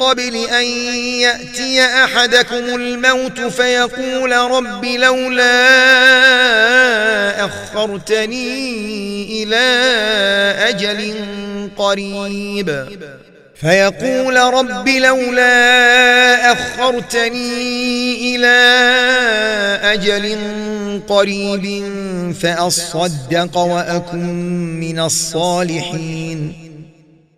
قبل أن يأتي أحدكم الموت فيقول رب لولا أخرتني إلى أجل قريب. فيقول رب لولا أخرتني إلى أجل قريب فأصدق وأكن من الصالحين.